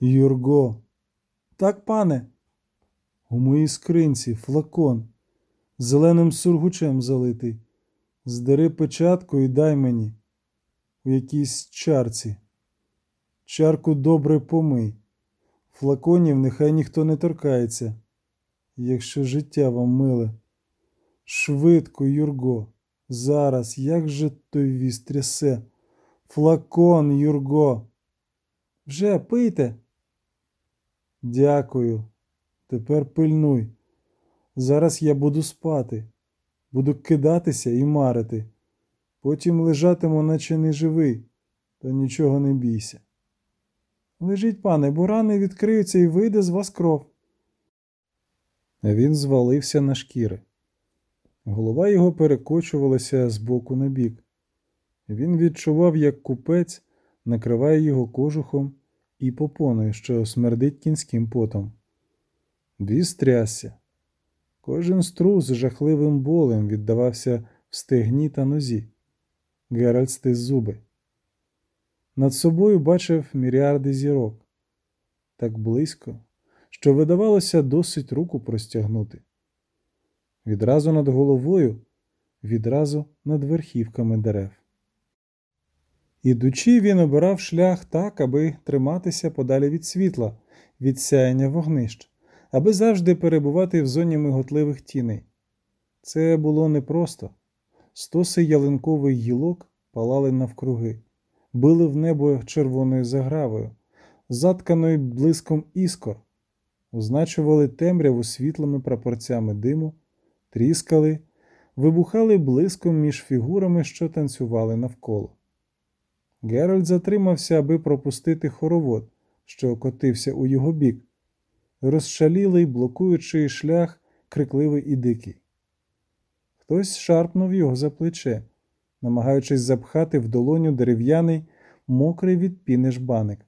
Юрго. Так, пане. У моїй скринці флакон, зеленим сургучем залитий. Здери печатку і дай мені у якійсь чарці. Чарку добре помий. Флаконів нехай ніхто не торкається, якщо життя вам миле. Швидко, Юрго, зараз як же той віз трясе. Флакон, Юрго. Вже пийте. Дякую. Тепер пильнуй. Зараз я буду спати, буду кидатися і марити. Потім лежатиму, наче не живий, та нічого не бійся. Лежіть, пане, бо рани відкриються і вийде з вас кров. Він звалився на шкіри. Голова його перекочувалася з боку на бік. Він відчував, як купець накриває його кожухом і попоною, що смердить кінським потом. Віз трясся. Кожен струс з жахливим болем віддавався в стегні та нозі. Геральт стис зуби. Над собою бачив міріарди зірок так близько, що видавалося досить руку простягнути. Відразу над головою, відразу над верхівками дерев. Ідучи, він обирав шлях так, аби триматися подалі від світла, від сяяння вогнищ, аби завжди перебувати в зоні миготливих тіней. Це було непросто. Стоси ялинкових гілок палали навкруги, били в небо червоною загравою, затканою блиском іскор, означували темряву світлими прапорцями диму, тріскали, вибухали блиском між фігурами, що танцювали навколо. Геральт затримався, аби пропустити хоровод, що котився у його бік, розшалілий, блокуючи шлях, крикливий і дикий. Хтось шарпнув його за плече, намагаючись запхати в долоню дерев'яний, мокрий від піни жбаник.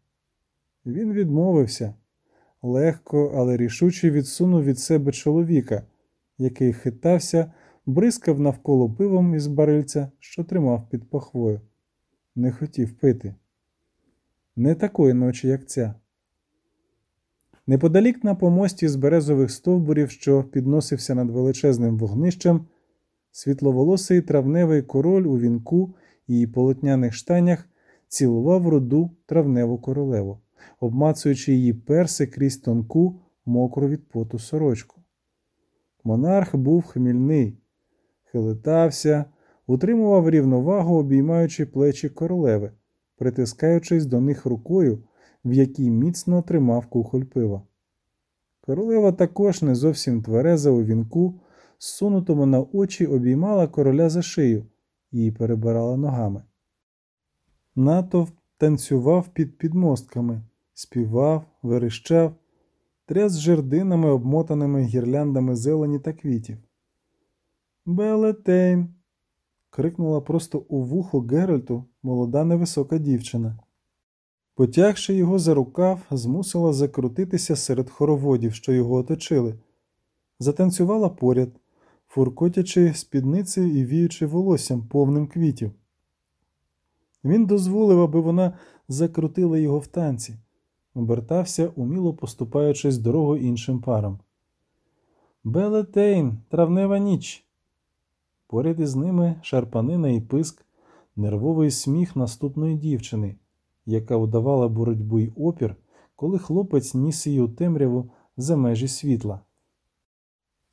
Він відмовився, легко, але рішуче відсунув від себе чоловіка, який хитався, бризкав навколо пивом із барильця, що тримав під пахвою. Не хотів пити. Не такої ночі, як ця. Неподалік на помості з березових стовбурів, що підносився над величезним вогнищем, світловолосий травневий король у вінку і полотняних штанях цілував руду травневу королеву, обмацуючи її перси крізь тонку, мокру від поту сорочку. Монарх був хмільний, хилитався, утримував рівновагу, обіймаючи плечі королеви, притискаючись до них рукою, в якій міцно тримав кухоль пива. Королева також не зовсім твереза у вінку, зсунутому на очі обіймала короля за шию і перебирала ногами. Натовп танцював під підмостками, співав, верещав, тряс жердинами, обмотаними гірляндами зелені та квітів. Белетейн. Крикнула просто у вухо Геральту молода невисока дівчина. Потягши його за рукав, змусила закрутитися серед хороводів, що його оточили, затанцювала поряд, фуркотячи спідницею і віючи волоссям повним квітів. Він дозволив, аби вона закрутила його в танці, обертався, уміло поступаючись дорогою іншим парам. Белетейн, травнева ніч. Поряд із ними шарпанина і писк, нервовий сміх наступної дівчини, яка удавала боротьбу й опір, коли хлопець ніс її у темряву за межі світла.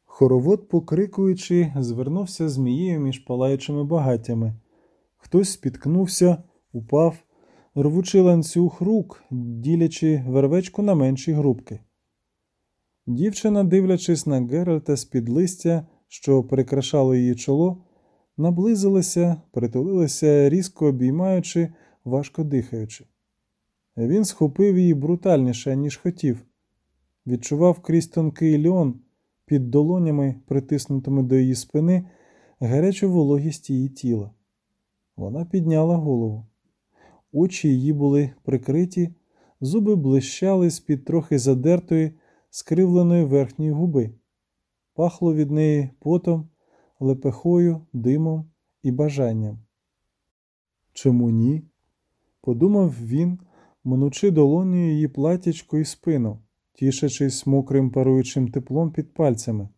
Хоровод, покрикуючи, звернувся змією між палаючими багаттями. Хтось спіткнувся, упав, рвучи ланцюг рук, ділячи вервечку на менші групки. Дівчина, дивлячись на Геральта з-під листя, що прикрашало її чоло, наблизилася, притулилася, різко обіймаючи, важко дихаючи. Він схопив її брутальніше, ніж хотів, відчував крізь тонкий льон під долонями, притиснутими до її спини, гарячу вологість її тіла. Вона підняла голову. Очі її були прикриті, зуби блищали з-під трохи задертої, скривленої верхньої губи. Пахло від неї потом, лепехою, димом і бажанням. Чому ні? подумав він, мнучи долонею її платячко і спину, тішачись мокрим паруючим теплом під пальцями.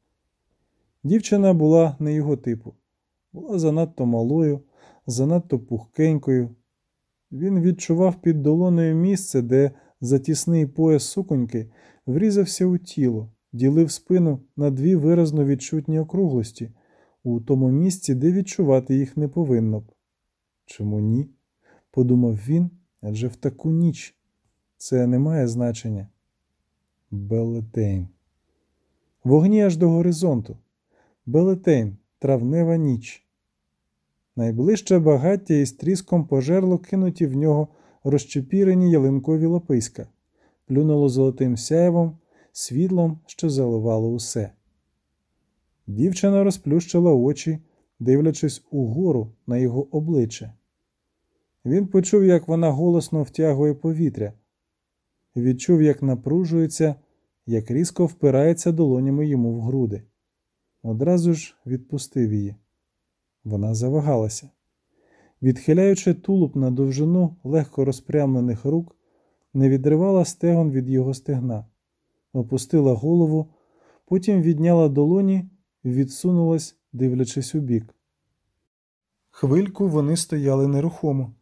Дівчина була не його типу, була занадто малою, занадто пухкенькою. Він відчував під долоною місце, де затісний пояс суконьки врізався у тіло, ділив спину на дві виразно відчутні округлості, у тому місці, де відчувати їх не повинно б. Чому ні? подумав він, адже в таку ніч це не має значення. Белетейн. Вогні аж до горизонту. Белетейн, травнева ніч. Найближче багаття із тріском пожерло кинуті в нього розчепірені ялинкові лописька, плюнуло золотим сяєвом, світлом, що заливало усе. Дівчина розплющила очі, дивлячись угору на його обличчя. Він почув, як вона голосно втягує повітря, відчув, як напружується, як різко впирається долонями йому в груди. Одразу ж відпустив її. Вона завагалася. Відхиляючи тулуб на довжину легко розпрямлених рук, не відривала стегон від його стегна, опустила голову, потім відняла долоні відсунулась, дивлячись у бік. Хвильку вони стояли нерухомо,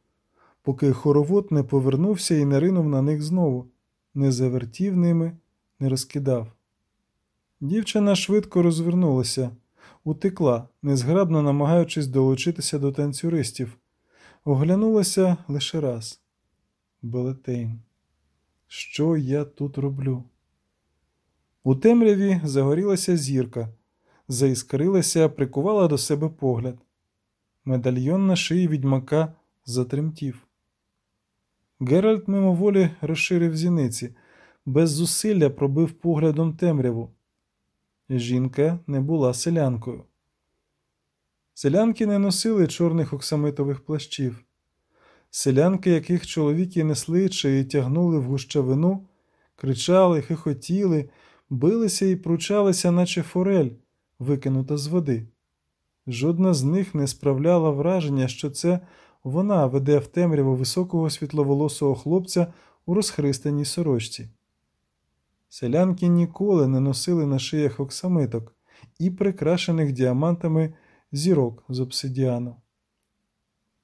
поки хоровод не повернувся і не ринув на них знову, не завертів ними, не розкидав. Дівчина швидко розвернулася, утекла, незграбно намагаючись долучитися до танцюристів, оглянулася лише раз. Белетейн. Що я тут роблю? У темряві загорілася зірка, заіскрилася, прикувала до себе погляд. Медальйон на шиї відьмака затремтів. Геральт мимоволі розширив зіниці, без зусилля пробив поглядом темряву. Жінка не була селянкою. Селянки не носили чорних оксамитових плащів. Селянки, яких чоловіки несли чи тягнули в гущавину, кричали, хихотіли, билися і пручалися, наче форель, викинута з води. Жодна з них не справляла враження, що це вона веде в темряву високого світловолосого хлопця у розхристаній сорочці. Селянки ніколи не носили на шиях оксамиток і прикрашених діамантами зірок з обсидіану.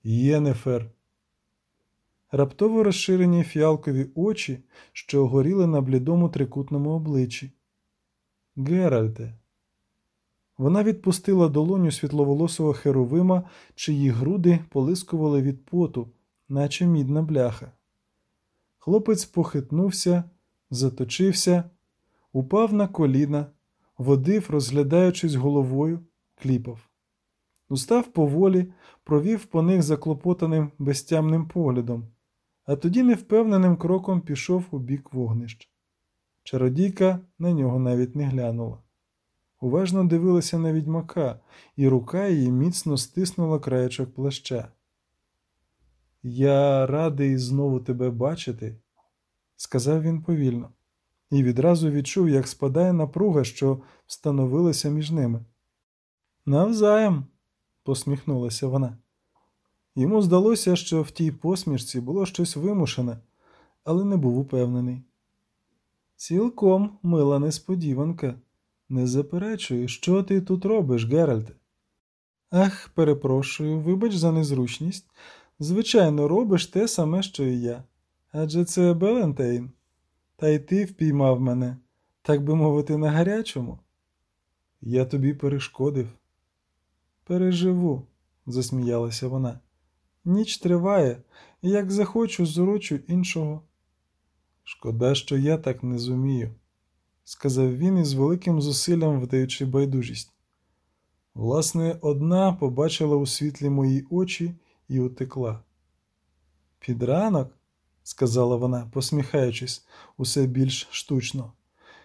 Єнефер. Раптово розширені фіалкові очі, що горіли на блідому трикутному обличчі. Геральте. Вона відпустила долоню світловолосого херовима, чиї груди полискували від поту, наче мідна бляха. Хлопець похитнувся, заточився, упав на коліна, водив, розглядаючись головою, кліпав. Устав поволі, провів по них заклопотаним безтямним поглядом, а тоді невпевненим кроком пішов у бік вогнищ. Чародійка на нього навіть не глянула. Уважно дивилася на відьмака, і рука її міцно стиснула краєчок плаща. Я радий знову тебе бачити, сказав він повільно, і відразу відчув, як спадає напруга, що встановилася між ними. Навзаєм, посміхнулася вона. Йому здалося, що в тій посмішці було щось вимушене, але не був упевнений. Цілком мила несподіванка. Не заперечую, що ти тут робиш, Геральте? Ах, перепрошую, вибач за незручність. Звичайно, робиш те саме, що і я. Адже це Белентейн. Та й ти впіймав мене, так би мовити, на гарячому. Я тобі перешкодив. Переживу, засміялася вона. Ніч триває, і як захочу, зурочу іншого. Шкода, що я так не зумію, сказав він із великим зусиллям вдаючи байдужість. Власне, одна побачила у світлі мої очі і утекла. Під ранок, сказала вона, посміхаючись, усе більш штучно,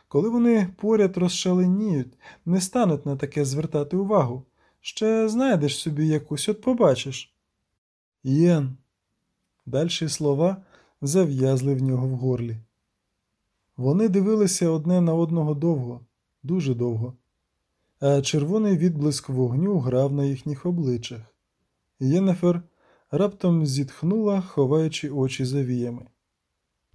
коли вони поряд розшаленіють, не стануть на таке звертати увагу. Ще знайдеш собі якусь, от побачиш. Єн. Дальші слова зав'язли в нього в горлі. Вони дивилися одне на одного довго, дуже довго, а червоний відблиск вогню грав на їхніх обличчях. Єнефер раптом зітхнула, ховаючи очі за віями.